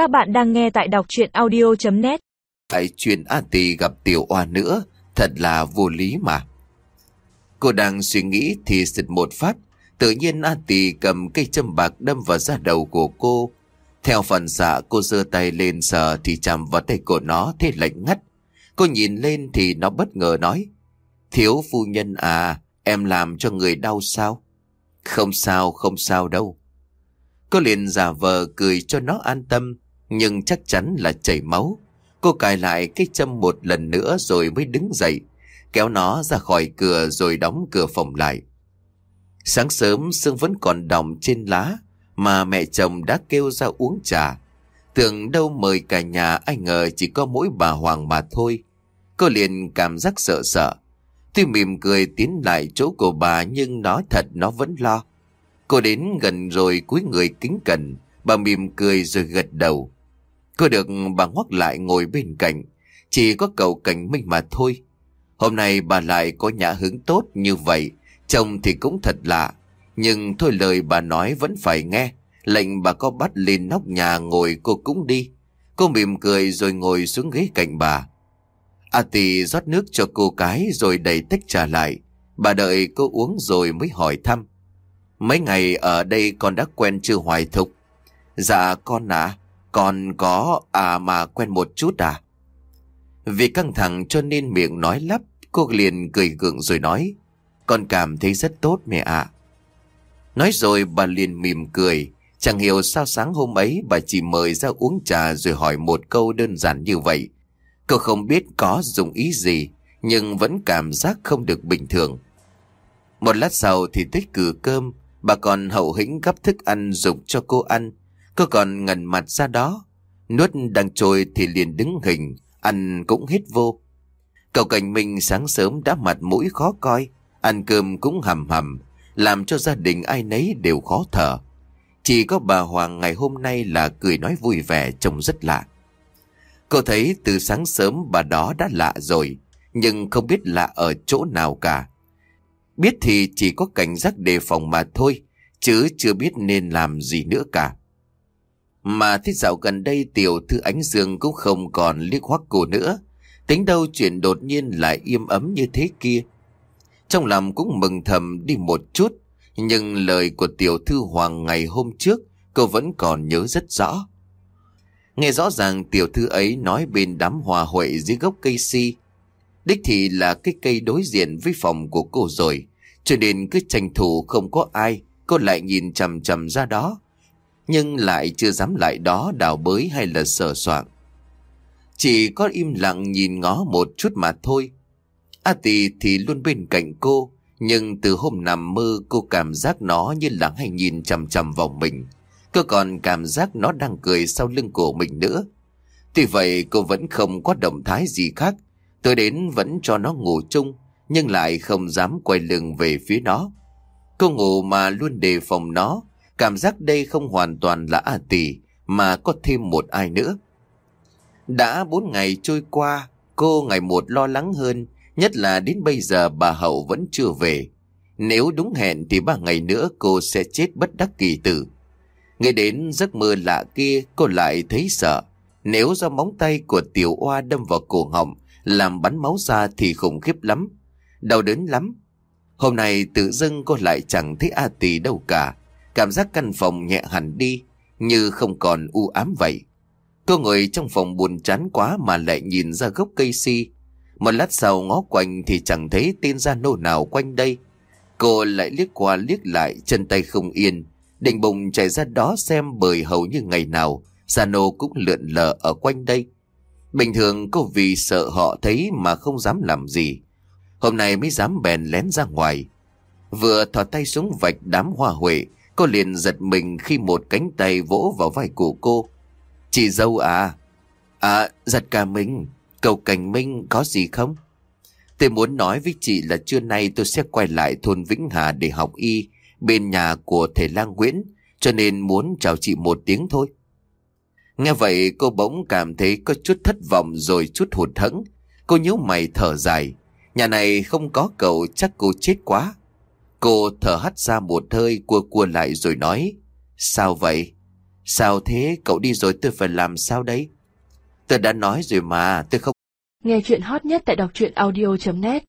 Các bạn đang nghe tại đọc chuyện audio.net Tại chuyện A Tì gặp Tiểu Oa nữa, thật là vô lý mà. Cô đang suy nghĩ thì xịt một phát, tự nhiên A Tì cầm cây châm bạc đâm vào da đầu của cô. Theo phần xạ cô giơ tay lên sờ thì chạm vào tay của nó thế lạnh ngắt. Cô nhìn lên thì nó bất ngờ nói, Thiếu phu nhân à, em làm cho người đau sao? Không sao, không sao đâu. Cô liền giả vờ cười cho nó an tâm, nhưng chắc chắn là chảy máu. Cô cài lại cái châm một lần nữa rồi mới đứng dậy, kéo nó ra khỏi cửa rồi đóng cửa phòng lại. Sáng sớm sương vẫn còn đọng trên lá, mà mẹ chồng đã kêu ra uống trà. Tưởng đâu mời cả nhà ai ngờ chỉ có mỗi bà Hoàng mà thôi. Cô liền cảm giác sợ sợ. Tuy mỉm cười tiến lại chỗ của bà nhưng nói thật nó vẫn lo. Cô đến gần rồi cúi người kính cẩn, bà mỉm cười rồi gật đầu. Cô được bà ngoắc lại ngồi bên cạnh, chỉ có cậu cảnh minh mà thôi. Hôm nay bà lại có nhã hứng tốt như vậy, chồng thì cũng thật lạ. Nhưng thôi lời bà nói vẫn phải nghe, lệnh bà có bắt lên nóc nhà ngồi cô cũng đi. Cô mỉm cười rồi ngồi xuống ghế cạnh bà. A tì rót nước cho cô cái rồi đẩy tách trà lại. Bà đợi cô uống rồi mới hỏi thăm. Mấy ngày ở đây con đã quen chưa hoài thục? Dạ con à, còn có à mà quen một chút à? Vì căng thẳng cho nên miệng nói lắp, cô liền cười gượng rồi nói. Con cảm thấy rất tốt mẹ ạ. Nói rồi bà liền mỉm cười. Chẳng hiểu sao sáng hôm ấy bà chỉ mời ra uống trà rồi hỏi một câu đơn giản như vậy. Cô không biết có dùng ý gì, nhưng vẫn cảm giác không được bình thường. Một lát sau thì tích cử cơm, bà còn hậu hĩnh gấp thức ăn dục cho cô ăn. Cô còn ngần mặt ra đó, nuốt đang trôi thì liền đứng hình, ăn cũng hết vô. Cậu cảnh minh sáng sớm đã mặt mũi khó coi, ăn cơm cũng hầm hầm, làm cho gia đình ai nấy đều khó thở. Chỉ có bà Hoàng ngày hôm nay là cười nói vui vẻ trông rất lạ. Cô thấy từ sáng sớm bà đó đã lạ rồi, nhưng không biết lạ ở chỗ nào cả. Biết thì chỉ có cảnh giác đề phòng mà thôi, chứ chưa biết nên làm gì nữa cả. Mà thế dạo gần đây tiểu thư ánh dương cũng không còn liếc hoắc cô nữa. Tính đâu chuyện đột nhiên lại im ấm như thế kia. Trong lòng cũng mừng thầm đi một chút, nhưng lời của tiểu thư hoàng ngày hôm trước cô vẫn còn nhớ rất rõ. Nghe rõ ràng tiểu thư ấy nói bên đám hòa huệ dưới gốc cây si. Đích thì là cái cây đối diện với phòng của cô rồi. Cho nên cứ tranh thủ không có ai, cô lại nhìn chầm chầm ra đó. Nhưng lại chưa dám lại đó đào bới hay là sờ soạn. Chỉ có im lặng nhìn ngó một chút mà thôi. A tì thì luôn bên cạnh cô, nhưng từ hôm nằm mơ cô cảm giác nó như là hay nhìn chầm chầm vào mình. Cô còn cảm giác nó đang cười sau lưng cổ mình nữa. Tuy vậy cô vẫn không có động thái gì khác. Tôi đến vẫn cho nó ngủ chung, nhưng lại không dám quay lưng về phía nó. Cô ngủ mà luôn đề phòng nó, cảm giác đây không hoàn toàn là A Tỷ, mà có thêm một ai nữa. Đã bốn ngày trôi qua, cô ngày một lo lắng hơn, nhất là đến bây giờ bà Hậu vẫn chưa về. Nếu đúng hẹn thì ba ngày nữa cô sẽ chết bất đắc kỳ tử. Nghe đến giấc mơ lạ kia cô lại thấy sợ. Nếu do móng tay của tiểu oa đâm vào cổ họng làm bắn máu ra thì khủng khiếp lắm. Đau đớn lắm. Hôm nay tự dưng cô lại chẳng thấy A Tì đâu cả. Cảm giác căn phòng nhẹ hẳn đi, như không còn u ám vậy. Cô ngồi trong phòng buồn chán quá mà lại nhìn ra gốc cây si. Một lát sau ngó quanh thì chẳng thấy tên gia nô nào quanh đây. Cô lại liếc qua liếc lại, chân tay không yên, Định bụng chạy ra đó xem bởi hầu như ngày nào Sano cũng lượn lờ ở quanh đây Bình thường cô vì sợ họ thấy mà không dám làm gì Hôm nay mới dám bèn lén ra ngoài Vừa thò tay xuống vạch đám hoa huệ Cô liền giật mình khi một cánh tay vỗ vào vai của cô Chị dâu à À giật cả mình Cầu cảnh minh có gì không Tôi muốn nói với chị là trưa nay tôi sẽ quay lại thôn Vĩnh Hà để học y bên nhà của thầy lang Nguyễn, cho nên muốn chào chị một tiếng thôi. Nghe vậy cô bỗng cảm thấy có chút thất vọng rồi chút hụt hẫng. Cô nhíu mày thở dài. Nhà này không có cậu chắc cô chết quá. Cô thở hắt ra một hơi, cua cua lại rồi nói. Sao vậy? Sao thế cậu đi rồi tôi phải làm sao đấy Tôi đã nói rồi mà, tôi không Nghe chuyện hot nhất tại đọc truyện audio.net